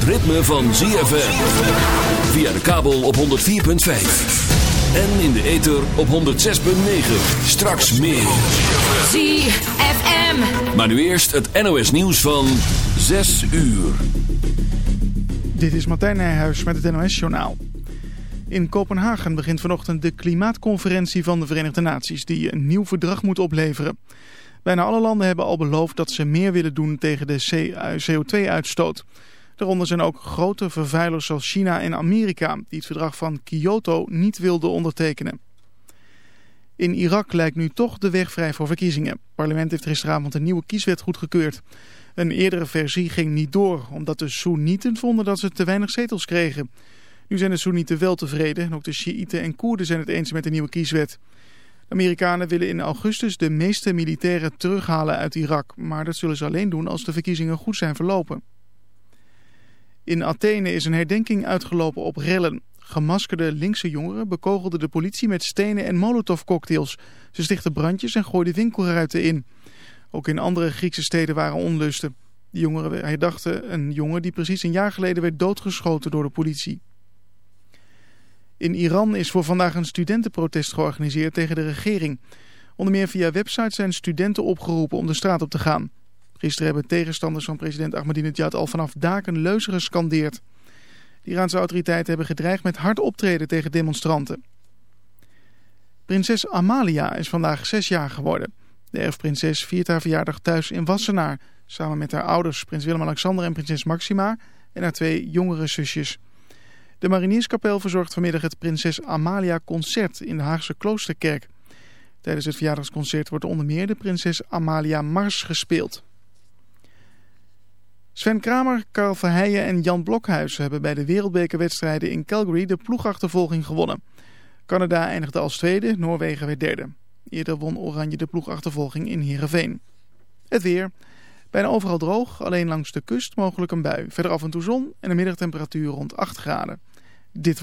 het ritme van ZFM. Via de kabel op 104.5. En in de ether op 106.9. Straks meer. ZFM. Maar nu eerst het NOS nieuws van 6 uur. Dit is Martijn Nijhuis met het NOS-journaal. In Kopenhagen begint vanochtend de klimaatconferentie van de Verenigde Naties... die een nieuw verdrag moet opleveren. Bijna alle landen hebben al beloofd dat ze meer willen doen tegen de CO2-uitstoot. Daaronder zijn ook grote vervuilers zoals China en Amerika... die het verdrag van Kyoto niet wilden ondertekenen. In Irak lijkt nu toch de weg vrij voor verkiezingen. Het parlement heeft gisteravond een nieuwe kieswet goedgekeurd. Een eerdere versie ging niet door, omdat de Soenieten vonden dat ze te weinig zetels kregen. Nu zijn de Soenieten wel tevreden en ook de Sjiïten en Koerden zijn het eens met de nieuwe kieswet. De Amerikanen willen in augustus de meeste militairen terughalen uit Irak, maar dat zullen ze alleen doen als de verkiezingen goed zijn verlopen. In Athene is een herdenking uitgelopen op rellen. Gemaskerde linkse jongeren bekogelden de politie met stenen en molotovcocktails. Ze stichtten brandjes en gooiden winkelruiten in. Ook in andere Griekse steden waren onlusten. De jongeren herdachten een jongen die precies een jaar geleden werd doodgeschoten door de politie. In Iran is voor vandaag een studentenprotest georganiseerd tegen de regering. Onder meer via websites zijn studenten opgeroepen om de straat op te gaan. Gisteren hebben tegenstanders van president Ahmadinejad al vanaf daken leuzen gescandeerd. De Iraanse autoriteiten hebben gedreigd met hard optreden tegen demonstranten. Prinses Amalia is vandaag zes jaar geworden. De erfprinses viert haar verjaardag thuis in Wassenaar... samen met haar ouders, prins Willem-Alexander en prinses Maxima... en haar twee jongere zusjes. De Marinierskapel verzorgt vanmiddag het Prinses Amalia Concert in de Haagse Kloosterkerk. Tijdens het verjaardagsconcert wordt onder meer de Prinses Amalia Mars gespeeld. Sven Kramer, Karel Verheijen en Jan Blokhuis hebben bij de wereldbekerwedstrijden in Calgary de ploegachtervolging gewonnen. Canada eindigde als tweede, Noorwegen werd derde. Eerder won Oranje de ploegachtervolging in Heerenveen. Het weer. Bijna overal droog, alleen langs de kust mogelijk een bui. Verder af en toe zon en een middagtemperatuur rond 8 graden. Dit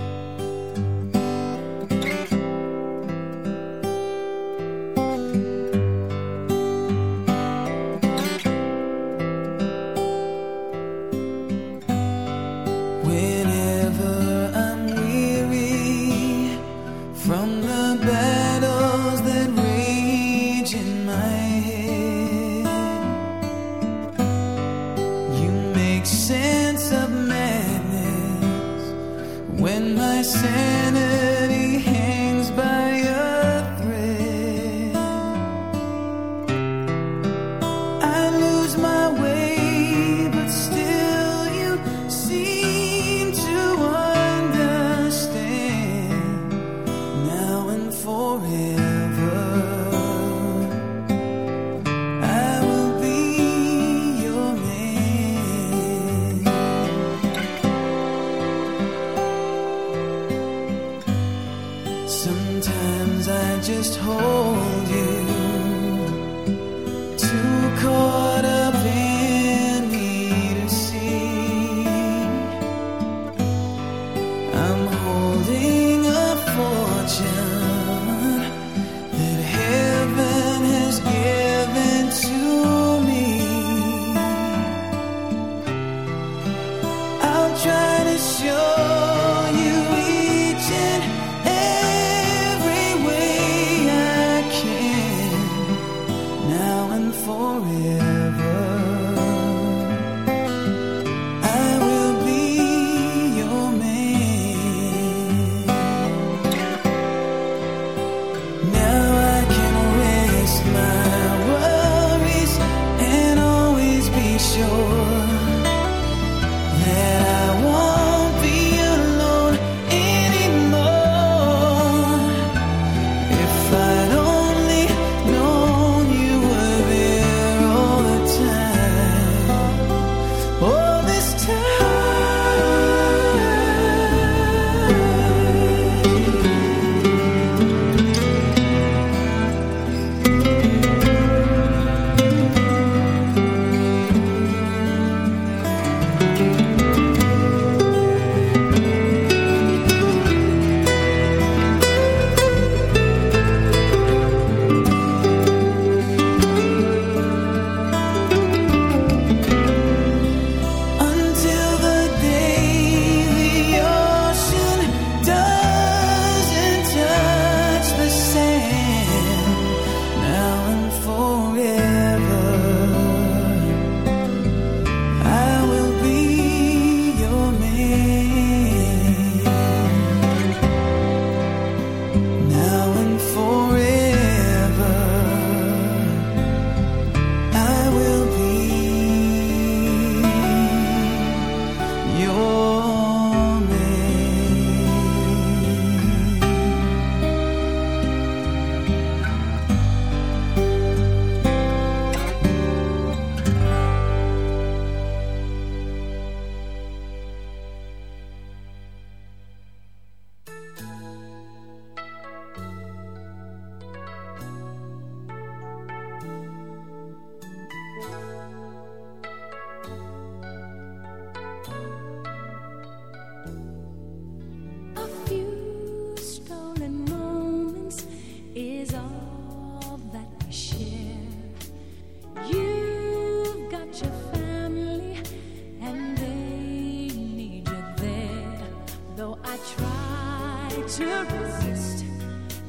to resist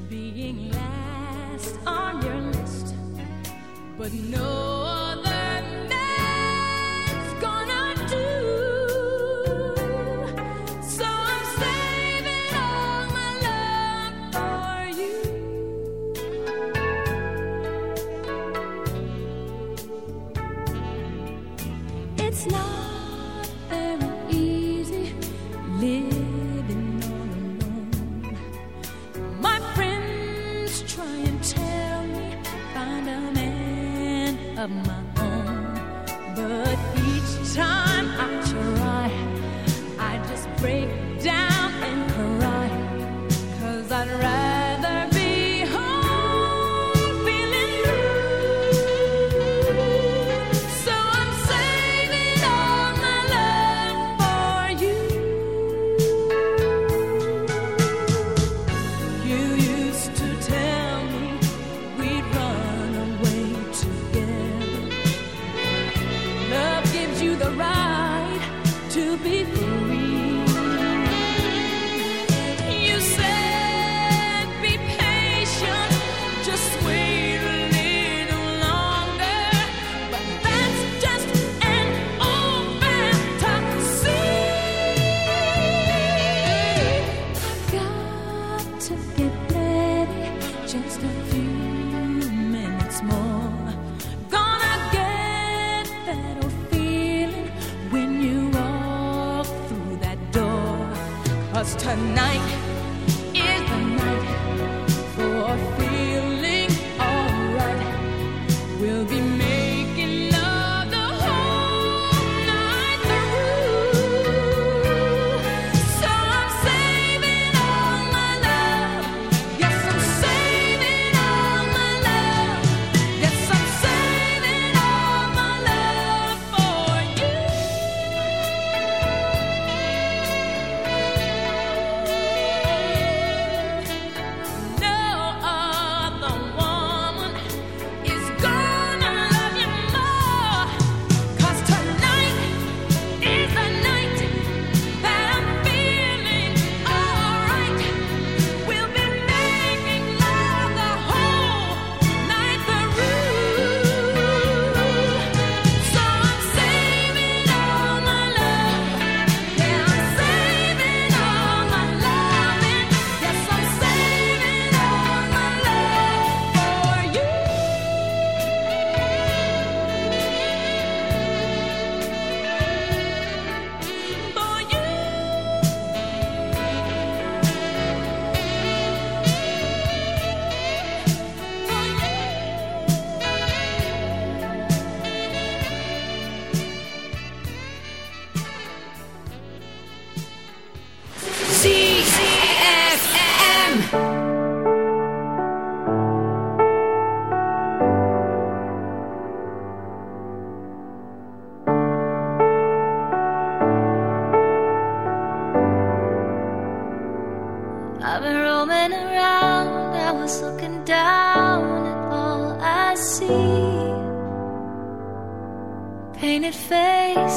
being last on your list, but no.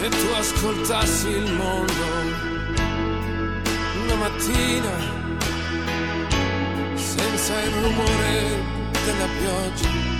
Se tu ascoltassi il mondo una mattina senza il rumore della pioggia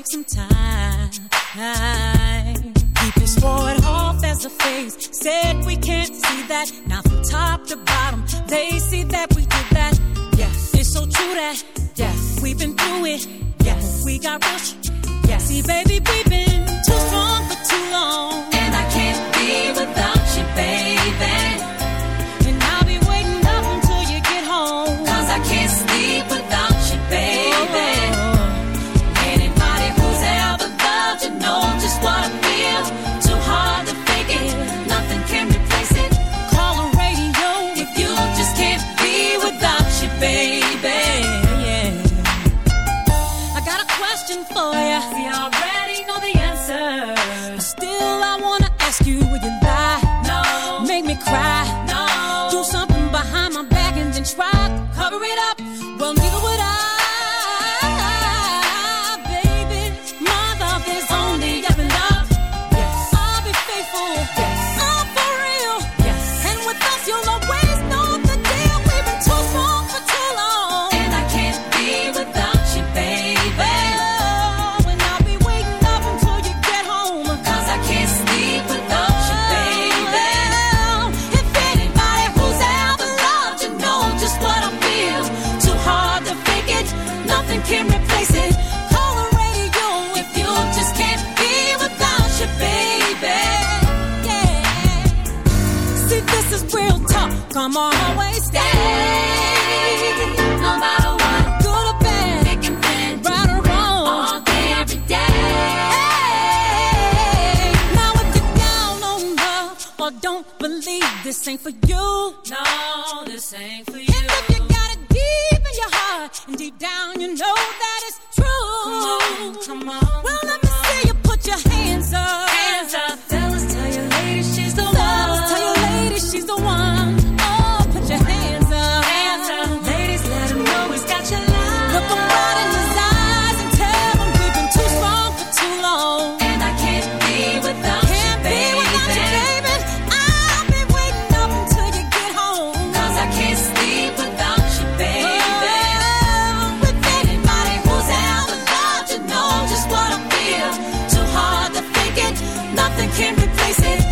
take some time. Keep his sword off as a face. Said we can't see that. Now baby. Yeah. I got a question for you. this ain't for you. No, this ain't nothing can replace it.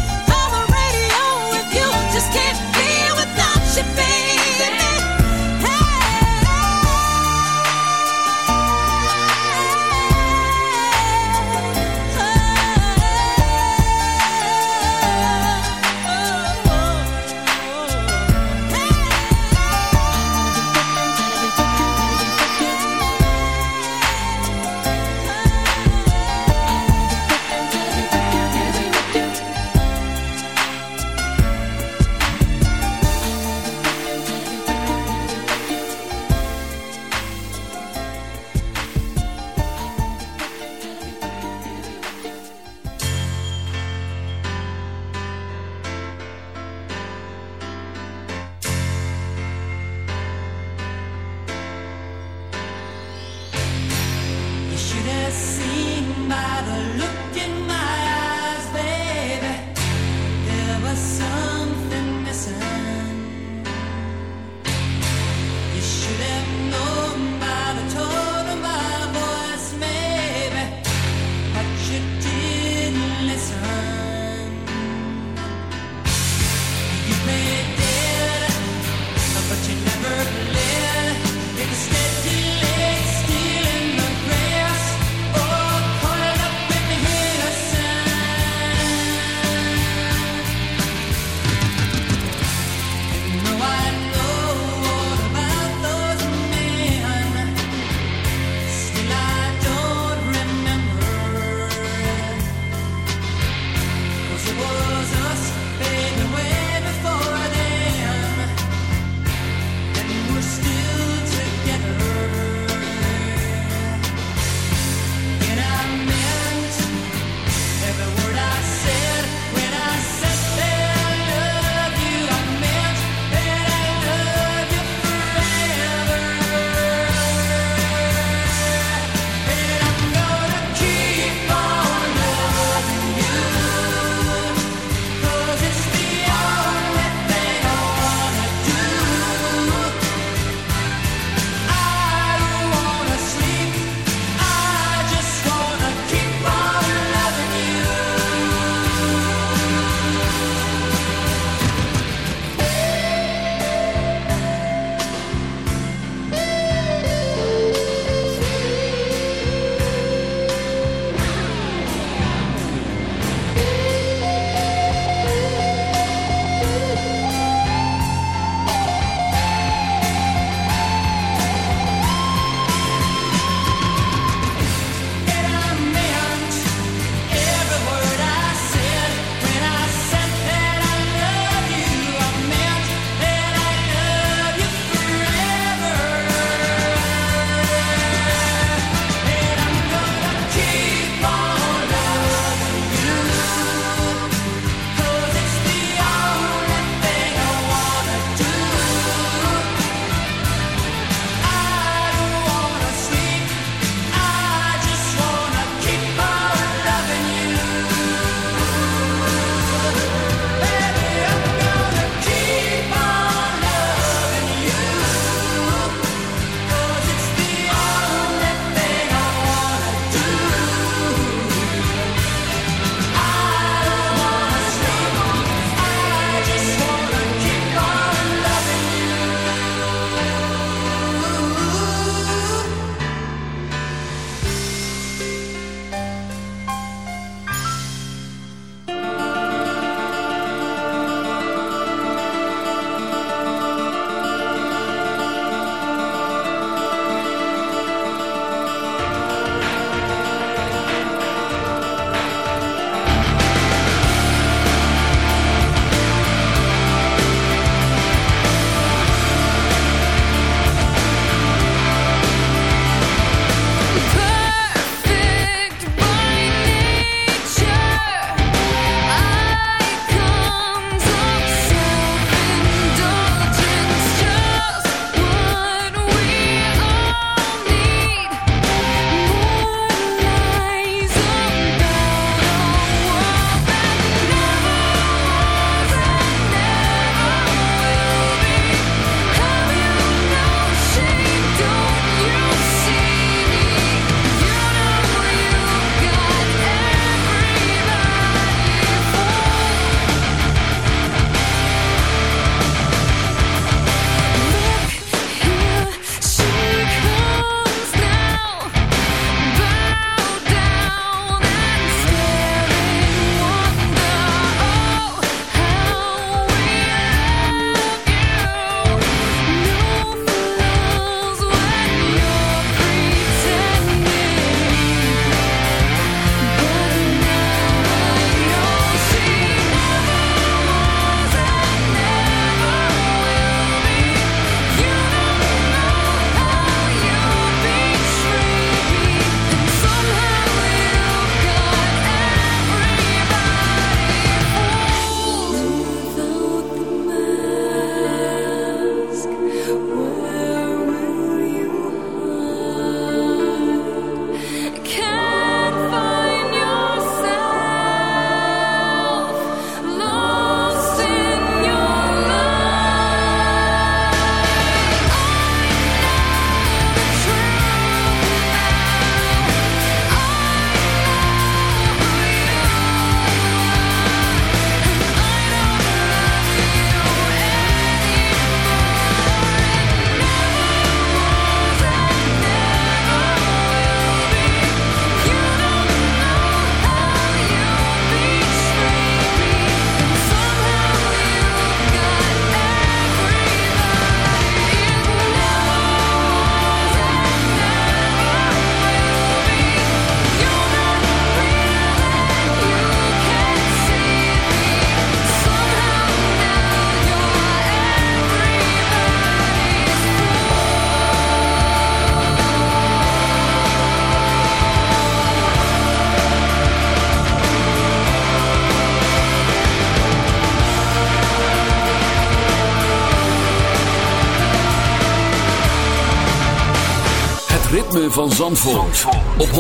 Van Zandvoort, op 106.9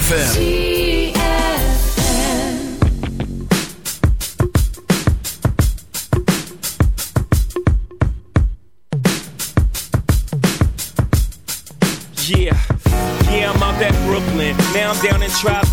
FM. Yeah. Yeah, I'm out at Brooklyn. Now I'm down in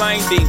blinding.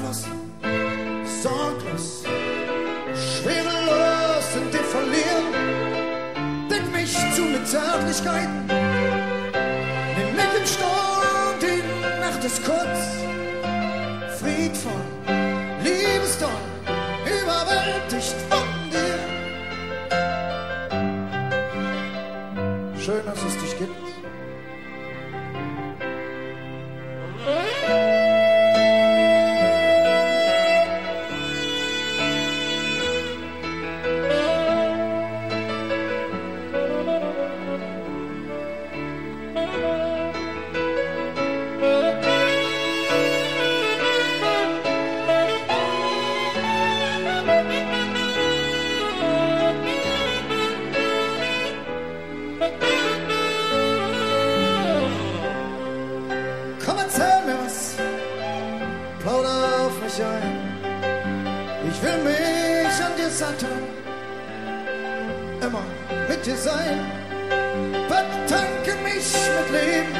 Einfluss, sorglos, schwerelos in dir verlieren. Deck mich zu mit Zärtlichkeiten, nimm mich im Sturm, die Nacht ist kurz, friedvoll, liebesdoll, überwältigt von dir. Schön, dass es dich gibt. sleep.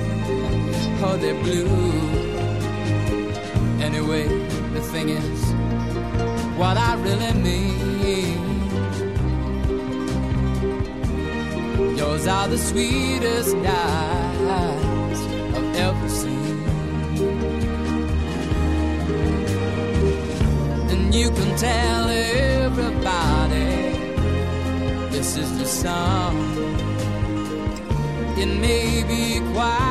how they're blue. Anyway, the thing is, what I really mean. Yours are the sweetest eyes I've ever seen. And you can tell everybody this is the song. It may be quiet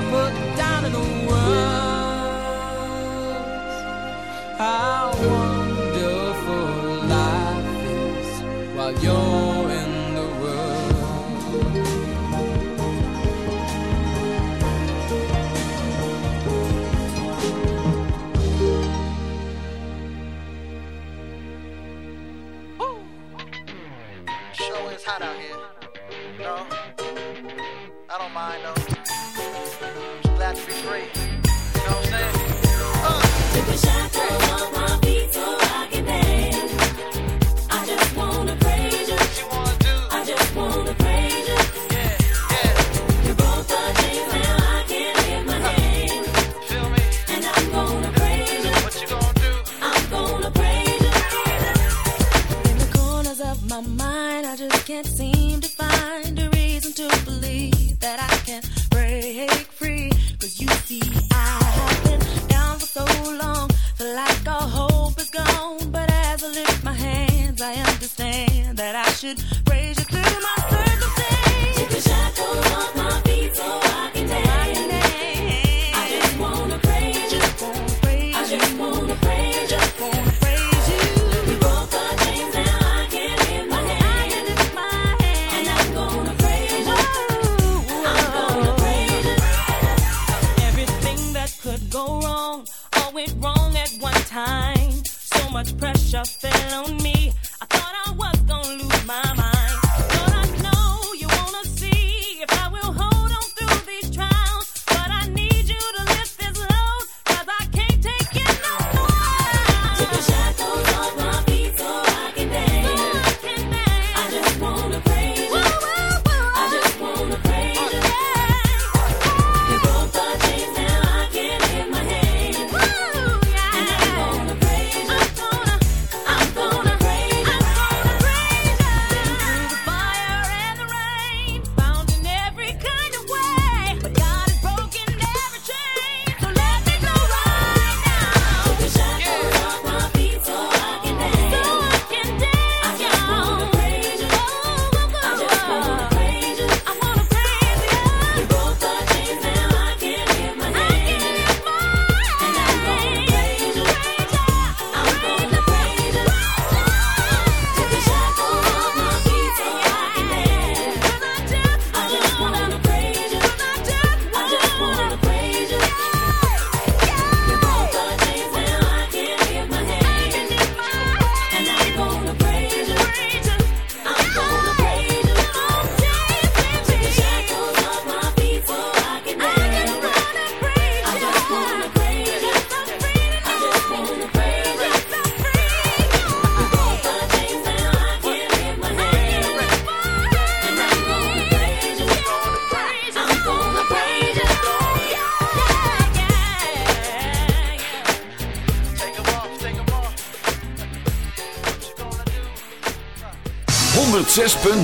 I want.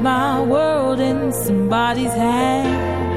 my world in somebody's hands.